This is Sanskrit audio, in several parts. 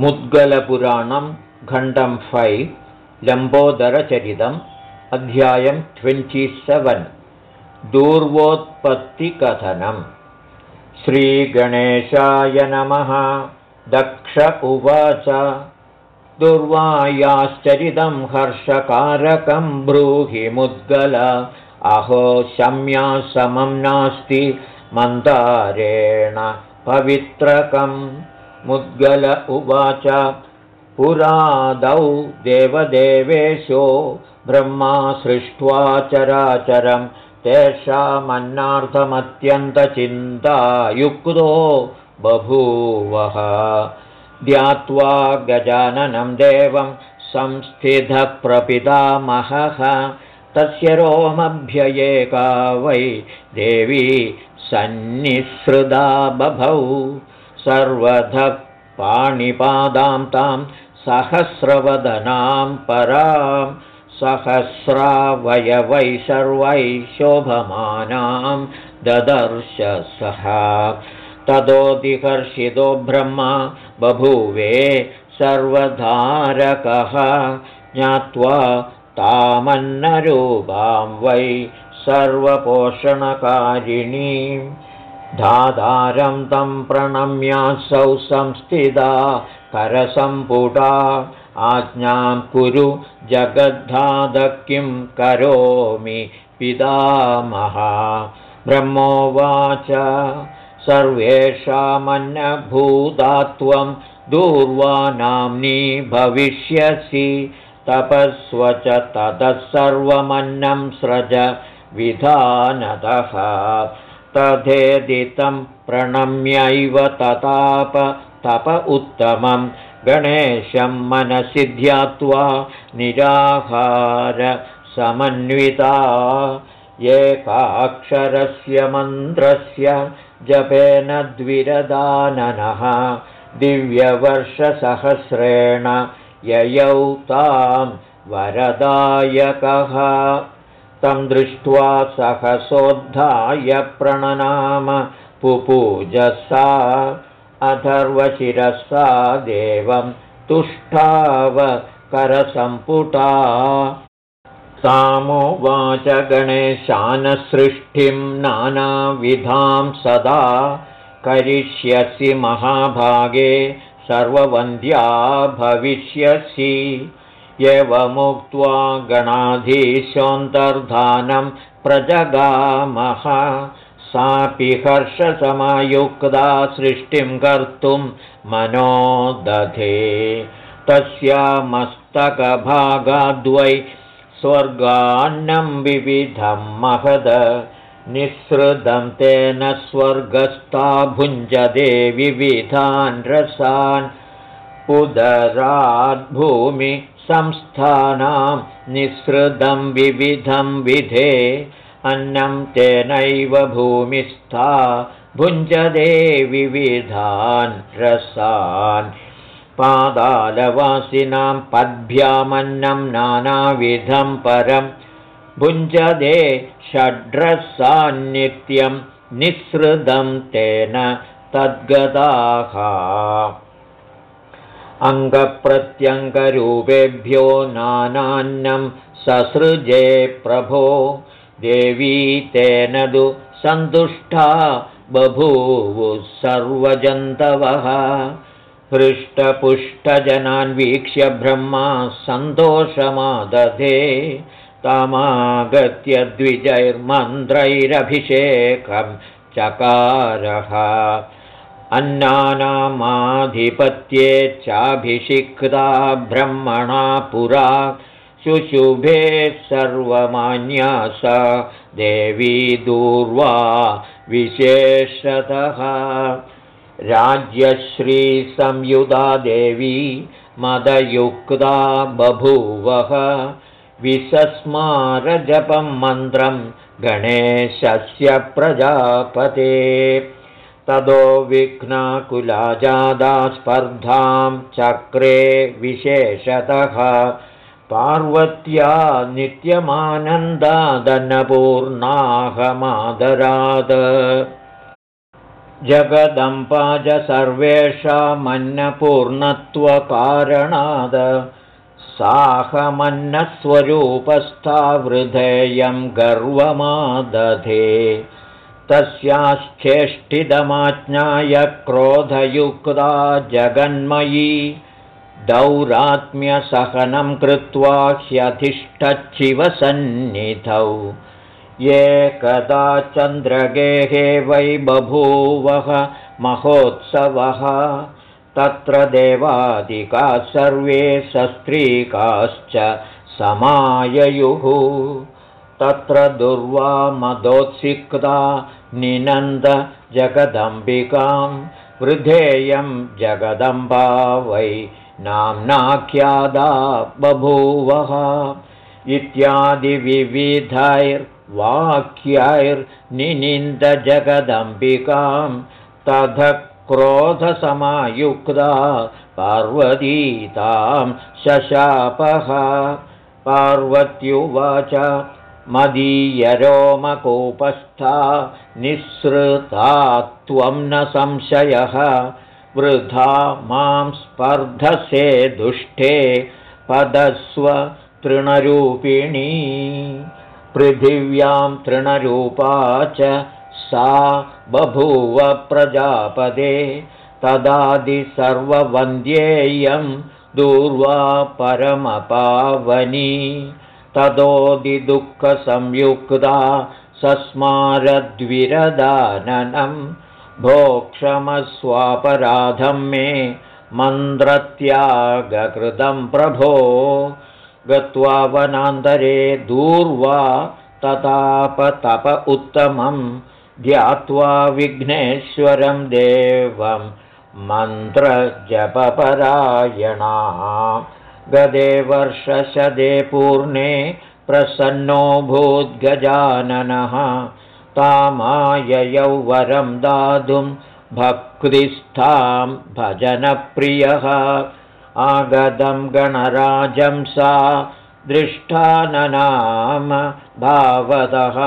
मुद्गलपुराणं खण्डं फैव् लम्बोदरचरितम् अध्यायं ट्वेण्टिसेवन् दूर्वोत्पत्तिकथनम्। श्रीगणेशाय नमः। दक्ष उवाच। दुर्वायाश्चरितं हर्षकारकं ब्रूहि मुद्गल। अहो शम्या समं नास्ति मन्दारेण पवित्रकम् मुद्गल उवाच। पुरादौ देवदेवेशो ब्रह्मा सृष्ट्वा चराचरं तेषामन्नार्थमत्यन्तचिन्तायुक्तो बभूवः। ध्यात्वा गजाननं देवं संस्थितप्रपितामहः। तस्य रोमभ्ययेका वै देवी सन्निःसृदा बभौ सर्वधः पाणिपादां तां सहस्रवदनां परां सहस्रावयवै सर्वैः शोभमानां ददर्श सः। ततोऽधिकर्षितो ब्रह्मा बभूवे सर्वधारकः ज्ञात्वा तामन्नरूपां वै सर्वपोषणकारिणीम् धाधारं तं प्रणम्यासौ संस्थिता करसम्पुटा। आज्ञां कुरु जगद्धाद किं करोमि पितामहा। ब्रह्मोवाच सर्वेषामन्नभूता त्वं दूर्वानाम्नी भविष्यसि तपस्व च ततः सर्वमन्नं स्रज विधानतः तथेदितं प्रणम्यैव तताप तप उत्तमं। गणेशं मनसि ध्यात्वा निराहारसमन्विता एकाक्षरस्य मन्त्रस्य जपेन द्विरदाननः। दिव्यवर्षसहस्रेण ययौ तां वरदायकः तं दृष्ट्वा सहसोद्धाय प्रणनाम पुपूजसा अथर्वशिरसा देवं तुष्टाव करसम्पुटा सामोवाच गणेशानसृष्टिं नानाविधां सदा करिष्यसि महाभागे सर्ववन्द्या भविष्यसि एवमुक्त्वा गणाधीशोऽन्तर्धानं प्रजगामः। सापि हर्षसमयुक्ता सृष्टिं कर्तुं मनो दधे तस्यामस्तकभागाद्वै स्वर्गान्नं विविधं महद। निःसृतं तेन स्वर्गस्था भुञ्जदे विविधान् रसान्। उदराद्भूमि संस्थानां निःसृतं विविधं विधे अन्नं तेनैव भूमिस्था भुञ्जदे विविधान् रसान्। पादालवासिनां पद्भ्यामन्नं नानाविधं परं भुञ्जदे षड्रसान्नित्यं निःसृतं तेन तद्गदाः अङ्गप्रत्यङ्गरूपेभ्यो नानान्नं ससृजे प्रभो। देवी तेन तु सन्तुष्टा बभूवुः सर्वजन्तवः। हृष्टपुष्टजनान् वीक्ष्य ब्रह्मा सन्तोषमादधे। तमागत्य द्विजैर्मन्त्रैरभिषेकं चकारः अन्नानामाधिपत्ये चाभिषिक्ता ब्रह्मणा पुरा शुशुभे सर्वमान्या सा देवी दूर्वा विशेषतः। राज्यश्रीसंयुधा देवी मदयुक्ता बभूवः विसस्मारजपं मन्त्रं गणेशस्य प्रजापते तदो विघ्नाकुलाजादा स्पर्धां चक्रे विशेषतः पार्वत्या नित्यमानन्दादन्नपूर्णाहमादराद जगदम्पाज सर्वेषामन्नपूर्णत्वकारणाद साहमन्नस्वरूपस्था वृधेयं गर्वमादधे तस्याश्चेष्टिदमाज्ञाय क्रोधयुक्ता जगन्मयी दौरात्म्यसहनं कृत्वा ह्यधिष्ठच्चिवसन्निधौ एकदा चन्द्रगेहे वै बभूवः महोत्सवः तत्र देवादिका सर्वे सस्त्रीकाश्च समाययुः तत्र दुर्वामदोत्सिक्ता निनन्द जगदम्बिकां वृधेयं जगदम्बा वै नाम्नाख्यादा बभूवः। इत्यादिविविधैर्वाक्यैर्निनिन्दजगदम्बिकां तथ क्रोधसमायुक्ता पार्वतीतां शशापः। पार्वत्युवाच मदीयरोमकोपस्था निःसृता त्वं न संशयः। वृथा मां स्पर्धसे दुष्टे पदस्व तृणरूपिणी। पृथिव्यां तृणरूपा च सा बभूव प्रजापदे। तदादिसर्ववन्द्येयं दूर्वा परमपावनी ततोदिदुःखसंयुक्ता सस्मारद्विरदाननं भोक्षमस्वापराधं मे मन्त्रत्यागकृतं प्रभो गत्वा वनान्तरे दूर्वा ततापतप उत्तमं ध्यात्वा विघ्नेश्वरं देवं मन्त्रजपपरायणा गदे वर्षशदे पूर्णे प्रसन्नो भूद्गजाननः। तामाययौ वरं दातुं भक्तिस्थां भजनप्रियः। आगतं गणराजं सा दृष्टाननाम भावतः।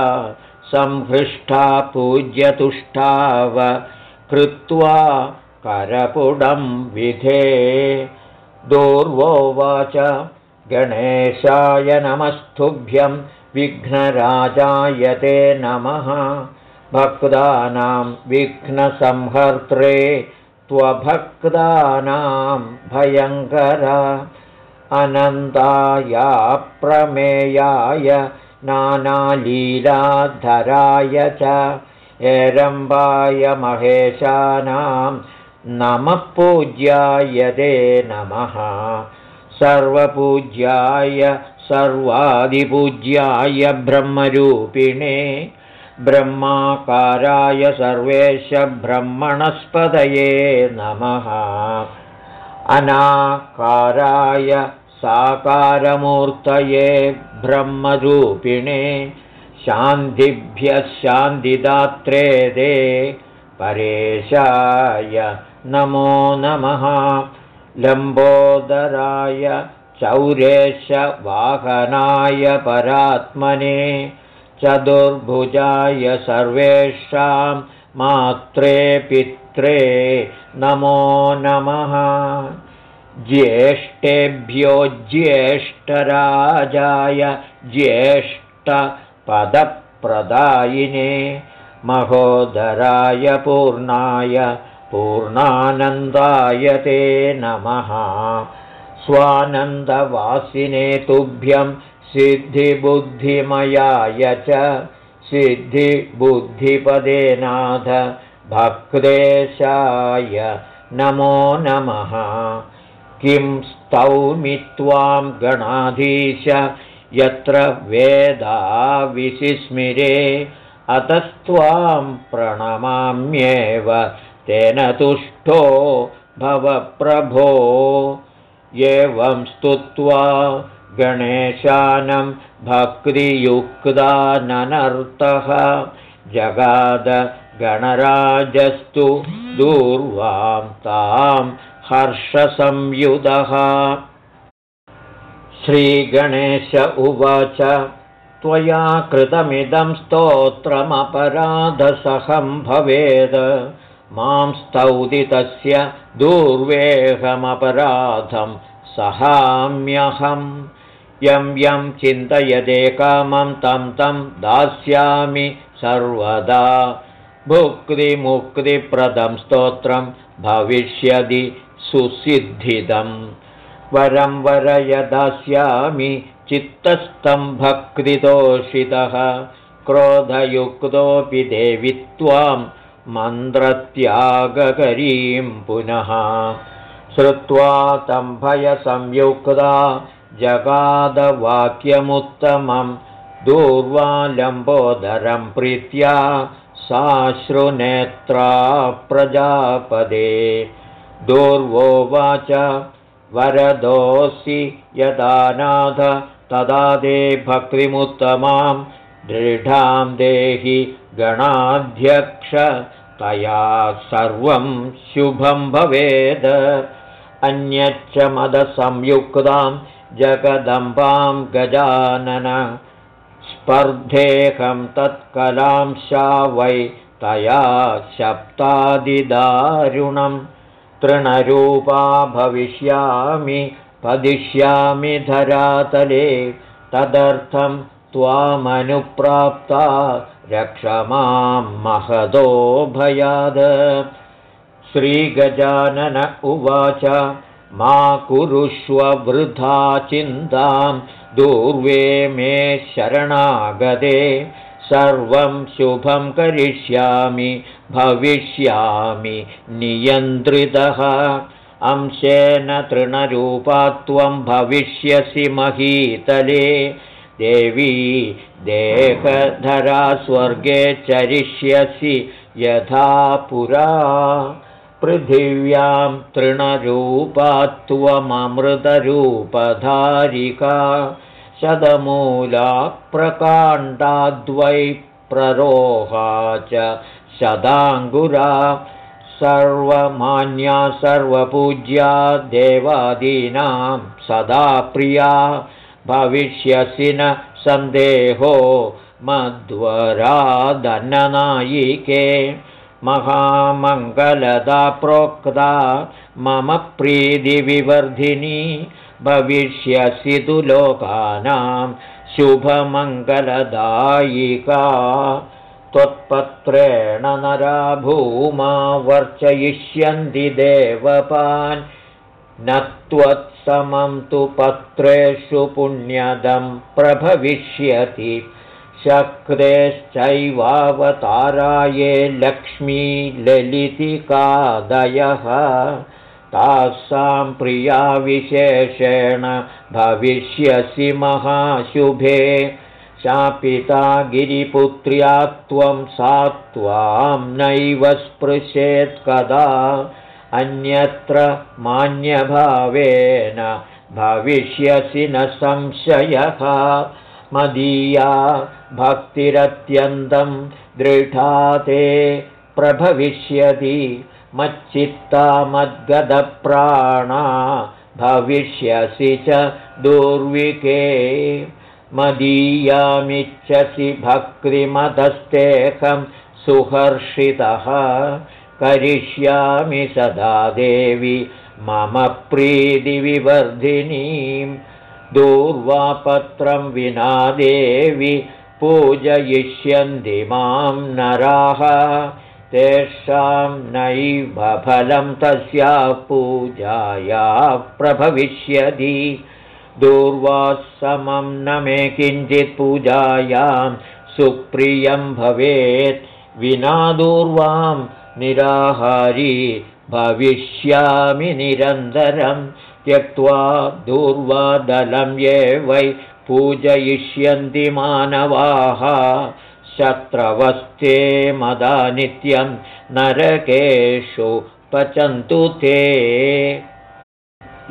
संहृष्टा पूज्यतुष्टाव कृत्वा करपुडं विधे दूर्वोवाच गणेशाय नमस्तुभ्यं विघ्नराजाय ते नमः। भक्तानां विघ्नसंहर्त्रे त्वभक्तानां भयङ्कर। अनन्ताया प्रमेयाय नानालीलाधराय च। हेरम्बाय महेशानां नमः पूज्याय ते नमः। सर्वपूज्याय सर्वादिपूज्याय ब्रह्मरूपिणे ब्रह्माकाराय सर्वेश ब्रह्मणस्पदये नमः। अनाकाराय साकारमूर्तये ब्रह्मरूपिणे शान्तिभ्यः शान्तिदात्रे दे परेशाय नमो नमः। लम्बोदराय चौरेशवाहनाय परात्मने चतुर्भुजाय सर्वेषां मात्रे पित्रे नमो नमः। ज्येष्ठेभ्यो ज्येष्ठराजाय ज्येष्ठपदप्रदायिने महोदराय पूर्णाय पूर्णानन्दाय ते नमः। स्वानन्दवासिने तुभ्यं सिद्धिबुद्धिमयाय च। सिद्धिबुद्धिपदे नाथ भक्तेशाय नमो नमः। किं स्तौमि त्वां गणाधीश यत्र वेदाविशिस्मिरे अतस्त्वां प्रणमाम्येव तेन तुष्टो भवप्रभो एवं स्तुत्वा गणेशानं भक्तियुक्ताननर्तः जगादगणराजस्तु दूर्वां तां हर्षसंयुधः। श्रीगणेश उवाच त्वया कृतमिदं स्तोत्रमपराधसहं भवेद मां स्तौति तस्य दूर्वेहमपराधं सहाम्यहम् यं यं चिन्तयदे कामं तं तं दास्यामि सर्वदा। भुक्तिमुक्तिप्रदं स्तोत्रं भविष्यदि सुसिद्धिदम् वरं वरय दास्यामि चित्तस्तम्भक्तितोषितः क्रोधयुक्तोऽपि देवि त्वां मन्त्रत्यागकरीं पुनः। श्रुत्वा तं भयसंयुक्ता जगादवाक्यमुत्तमं दूर्वालम्बोदरं प्रीत्या साश्रुनेत्रा प्रजापदे दूर्वोवाच वरदोऽसि यदानाथ तदा दे भक्तिमुत्तमां दृढां देहि गणाध्यक्ष तया सर्वं शुभं भवेद्। अन्यच्च मदसंयुक्तां जगदम्बां गजानन। स्पर्धेऽहं तत्कलांशा वै तया शप्तादिदारुणम् तृणरूपा भविष्यामि पदिष्यामि धरातले। तदर्थं त्वामनुप्राप्ता। रक्ष मां महदो भयाद। श्रीगजानन उवाच मा कुरुष्व वृथा चिन्तां। दूर्वे मे शरणागदे। सर्वं शुभं करिष्यामि भविष्यामि नियन्त्रितः। अंशेन तृणरूपा त्वं भविष्यसि महीतले देवी देहधरा स्वर्गे चरिष्यसि यथा पुरा। पृथिव्यां तृणरूपा त्वममृतरूपधारिका शतमूला प्रकाण्डाद्वै प्ररोहा च शदाङ्गुरा सर्वमान्या सर्वपूज्या देवादीनां सदा प्रिया भविष्यसि न सन्देहो मध्वरादन्ननायिके महामङ्गलदा प्रोक्ता मम प्रीतिविवर्धिनी भविष्यसि तु लोकानां शुभमङ्गलदायिका। त्वत्पत्रेण नरा भूमा वर्चयिष्यन्ति देवपान् न त्वत्समं तु पत्रेषु पुण्यदं प्रभविष्यति। शक्रेश्चैवावताराये लक्ष्मी ललितिकादयः। तासां प्रियाविशेषेण भविष्यसि महाशुभे। शापिता गिरिपुत्र्या त्वं सा त्वां नैव स्पृशेत् कदा अन्यत्र मान्यभावेन भविष्यसि न संशयः। मदीया भक्तिरत्यन्तं दृढा ते प्रभविष्यति। मच्चित्ता मद्गदप्राणा भविष्यसि च दुर्विके। मदीयामिच्छसि भक्तिमतस्तेऽहं सुहर्षितः करिष्यामि सदा देवि मम प्रीतिविवर्धिनीं। दूर्वापत्रं विना देवि पूजयिष्यन्ति मां नराः। तेषां नैव फलं तस्याः पूजाया प्रभविष्यति। दूर्वासमं न मे किञ्चित् पूजायां सुप्रियं भवेत्। विना दूर्वां निराहारी भविष्यामि निरन्तरं त्यक्त्वा दूर्वादलं ये वै पूजयिष्यन्ति मानवाः। शत्रवस्ते मदा नित्यं नरकेषु पचन्तु ते।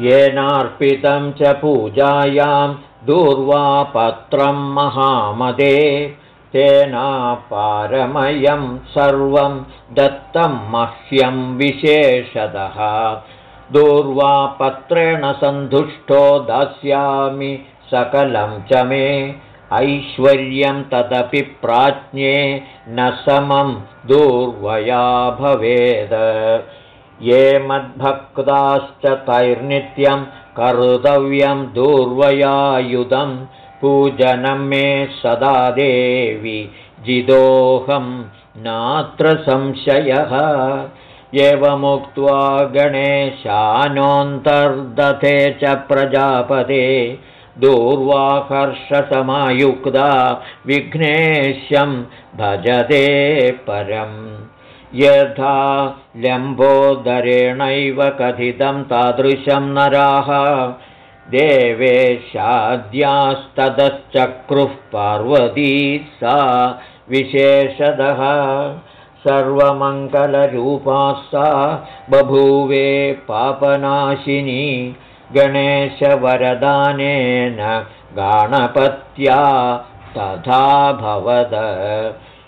येनार्पितं च पूजायां दूर्वापत्रं महामदे तेनापारमयं सर्वं दत्तं मह्यं विशेषतः। दूर्वापत्रेण सन्तुष्टो दास्यामि सकलं च मे। ऐश्वर्यं तदपि प्राज्ञे न समं दूर्वया भवेद। ये मद्भक्ताश्च तैर्नित्यं कर्तव्यं दूर्वयायुधं पूजनं मे सदा देवि जिदोऽहं नात्र संशयः। एवमुक्त्वा गणेशानोऽन्तर्दधे च प्रजापदे दूर्वाकर्षसमायुक्ता विघ्नेश्यं भजते परम्। यथा लम्बोदरेणैव कथितं तादृशं नराः देवेशाद्यास्ततश्चक्रुः पार्वती सा विशेषतः सर्वमङ्गलरूपा सा बभूवे पापनाशिनी गणेशवरदानेन गाणपत्या तथा भवद।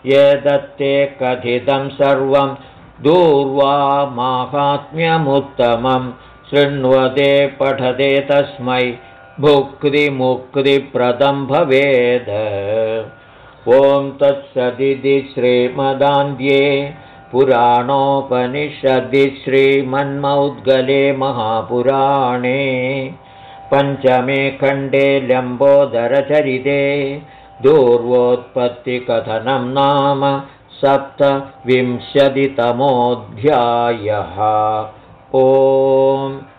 एतत्ते कथितं सर्वं दूर्वा माहात्म्यमुत्तमं शृण्वते पठते तस्मै भुक्तिमुक्तिप्रदं भवेद ॐ तत्सदिति श्रीमदान्ध्ये पुराणोपनिषदि श्रीमन्मौद्गले महापुराणे पञ्चमे खण्डे लम्बोदरचरिते दूर्वोत्पत्तिकथनं नाम सप्तविंशतितमोऽध्यायः ओम्